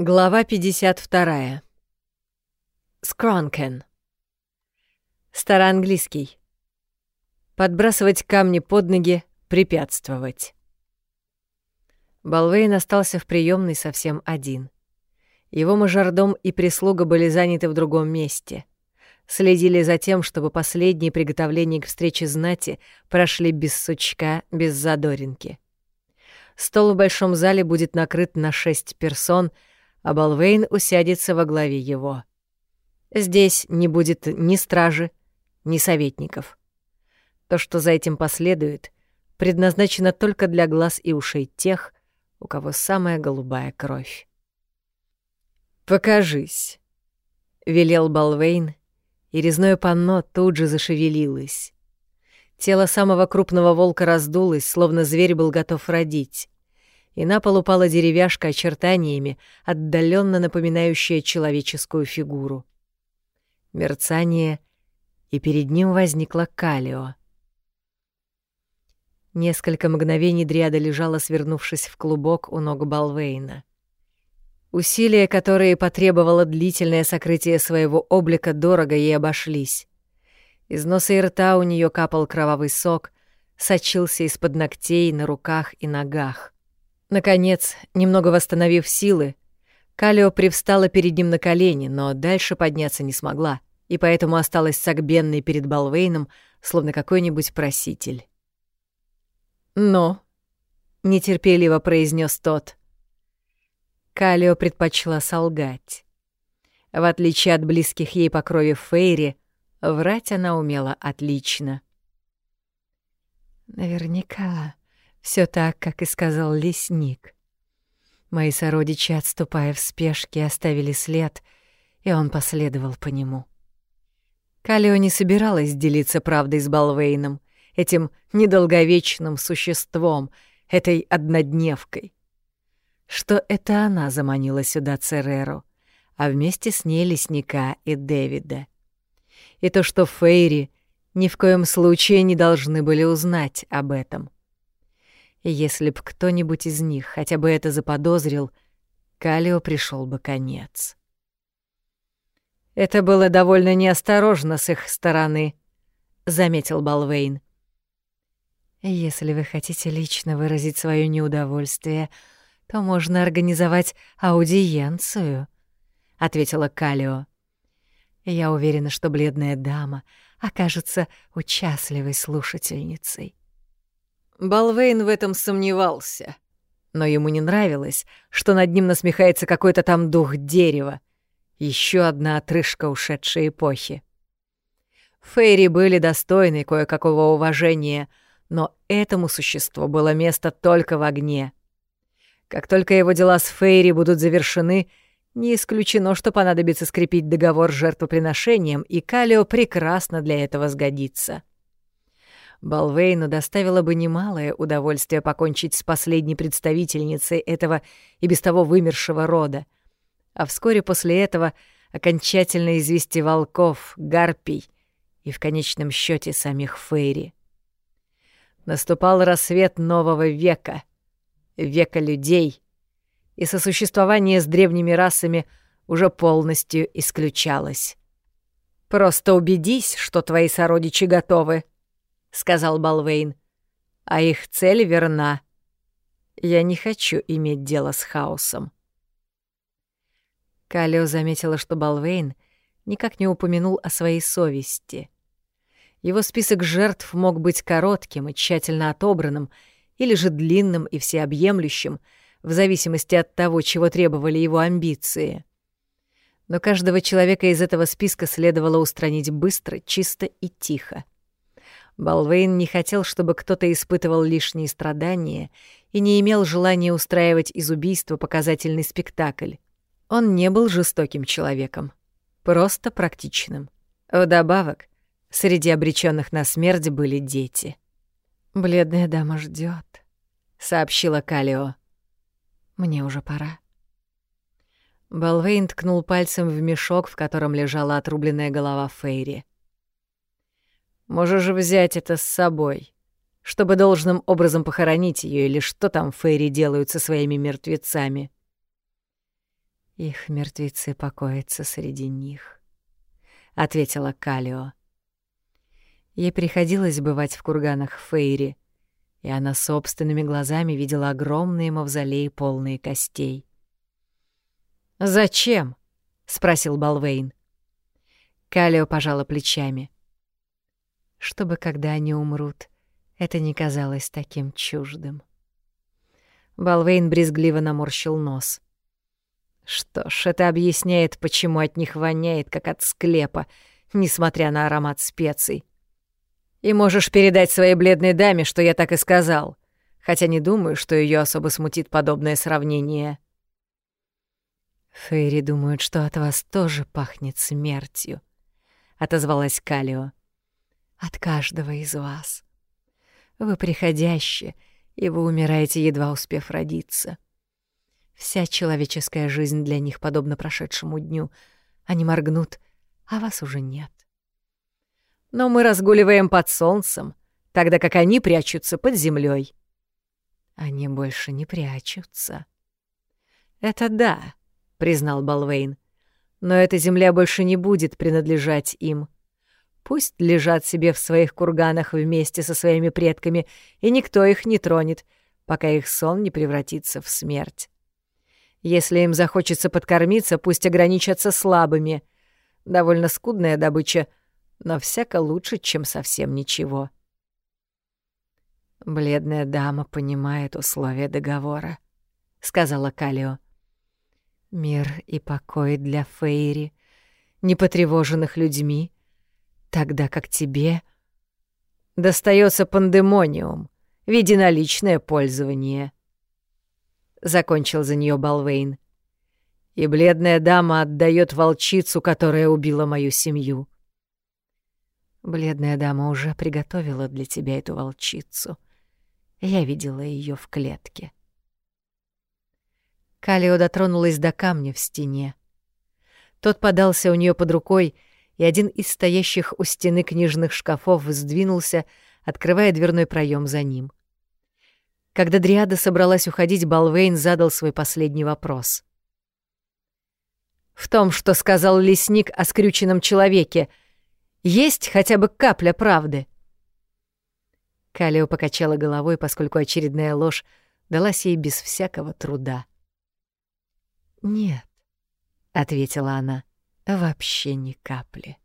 Глава 52. Скронкен. Староанглийский. Подбрасывать камни под ноги, препятствовать. Балвейн остался в приемной совсем один. Его мажордом и прислуга были заняты в другом месте. Следили за тем, чтобы последние приготовления к встрече знати прошли без сучка, без задоринки. Стол в большом зале будет накрыт на шесть персон — а Балвейн усядется во главе его. Здесь не будет ни стражи, ни советников. То, что за этим последует, предназначено только для глаз и ушей тех, у кого самая голубая кровь. «Покажись», — велел Балвейн, и резное панно тут же зашевелилось. Тело самого крупного волка раздулось, словно зверь был готов родить и на пол упала деревяшка очертаниями, отдаленно напоминающая человеческую фигуру. Мерцание, и перед ним возникла Калио. Несколько мгновений Дриада лежала, свернувшись в клубок у ног Балвейна. Усилия, которые потребовало длительное сокрытие своего облика, дорого ей обошлись. Из носа и рта у нее капал кровавый сок, сочился из-под ногтей на руках и ногах. Наконец, немного восстановив силы, Калио привстала перед ним на колени, но дальше подняться не смогла, и поэтому осталась согбенной перед Балвейном, словно какой-нибудь проситель. «Но», — нетерпеливо произнес тот, Калио предпочла солгать. В отличие от близких ей по крови Фейри, врать она умела отлично. «Наверняка все так, как и сказал лесник. Мои сородичи, отступая в спешке, оставили след, и он последовал по нему. Калио не собиралась делиться правдой с Балвейном, этим недолговечным существом, этой однодневкой. Что это она заманила сюда Цереру, а вместе с ней лесника и Дэвида. И то, что Фейри ни в коем случае не должны были узнать об этом — если б кто-нибудь из них хотя бы это заподозрил, Калио пришел бы конец. «Это было довольно неосторожно с их стороны», — заметил Балвейн. «Если вы хотите лично выразить свое неудовольствие, то можно организовать аудиенцию», — ответила Калио. «Я уверена, что бледная дама окажется участливой слушательницей». Балвейн в этом сомневался. Но ему не нравилось, что над ним насмехается какой-то там дух дерева. Еще одна отрыжка ушедшей эпохи. Фейри были достойны кое-какого уважения, но этому существу было место только в огне. Как только его дела с Фейри будут завершены, не исключено, что понадобится скрепить договор с жертвоприношением, и Калио прекрасно для этого сгодится. Балвейну доставило бы немалое удовольствие покончить с последней представительницей этого и без того вымершего рода, а вскоре после этого окончательно извести волков, гарпий и в конечном счете самих Фейри. Наступал рассвет нового века, века людей, и сосуществование с древними расами уже полностью исключалось. Просто убедись, что твои сородичи готовы —— сказал Балвейн. «А их цель верна. Я не хочу иметь дело с хаосом». Калио заметила, что Балвейн никак не упомянул о своей совести. Его список жертв мог быть коротким и тщательно отобранным, или же длинным и всеобъемлющим, в зависимости от того, чего требовали его амбиции. Но каждого человека из этого списка следовало устранить быстро, чисто и тихо. Балвейн не хотел, чтобы кто-то испытывал лишние страдания и не имел желания устраивать из убийства показательный спектакль. Он не был жестоким человеком, просто практичным. Вдобавок, среди обреченных на смерть были дети. «Бледная дама ждет, сообщила Калио. «Мне уже пора». Балвейн ткнул пальцем в мешок, в котором лежала отрубленная голова Фейри. Можешь взять это с собой, чтобы должным образом похоронить ее или что там фейри делают со своими мертвецами. Их мертвецы покоятся среди них, ответила Калио. Ей приходилось бывать в курганах Фейри, и она собственными глазами видела огромные мавзолеи, полные костей. «Зачем?» — спросил Балвейн. Калио пожала плечами. «Чтобы, когда они умрут, это не казалось таким чуждым». Балвейн брезгливо наморщил нос. Что ж, это объясняет, почему от них воняет, как от склепа, несмотря на аромат специй. И можешь передать своей бледной даме, что я так и сказал, хотя не думаю, что ее особо смутит подобное сравнение. «Фейри думают, что от вас тоже пахнет смертью», — отозвалась Калио. «От каждого из вас. Вы приходящие, и вы умираете, едва успев родиться. Вся человеческая жизнь для них подобна прошедшему дню. Они моргнут, а вас уже нет. Но мы разгуливаем под солнцем, тогда как они прячутся под землей. Они больше не прячутся. Это да, признал Балвейн. Но эта земля больше не будет принадлежать им. Пусть лежат себе в своих курганах вместе со своими предками, и никто их не тронет, пока их сон не превратится в смерть. Если им захочется подкормиться, пусть ограничатся слабыми. Довольно скудная добыча, но всяко лучше, чем совсем ничего. «Бледная дама понимает условия договора», — сказала Калио. «Мир и покой для Фейри, непотревоженных людьми, тогда как тебе достается пандемониум в виде наличное пользование. Закончил за нее Балвейн. И бледная дама отдает волчицу, которая убила мою семью. Бледная дама уже приготовила для тебя эту волчицу. Я видела ее в клетке. Калио дотронулась до камня в стене. Тот подался у нее под рукой, и один из стоящих у стены книжных шкафов сдвинулся, открывая дверной проем за ним. Когда Дриада собралась уходить, Балвейн задал свой последний вопрос. «В том, что сказал лесник о скрюченном человеке, есть хотя бы капля правды?» Калио покачала головой, поскольку очередная ложь далась ей без всякого труда. «Нет», — ответила она вообще ни капли.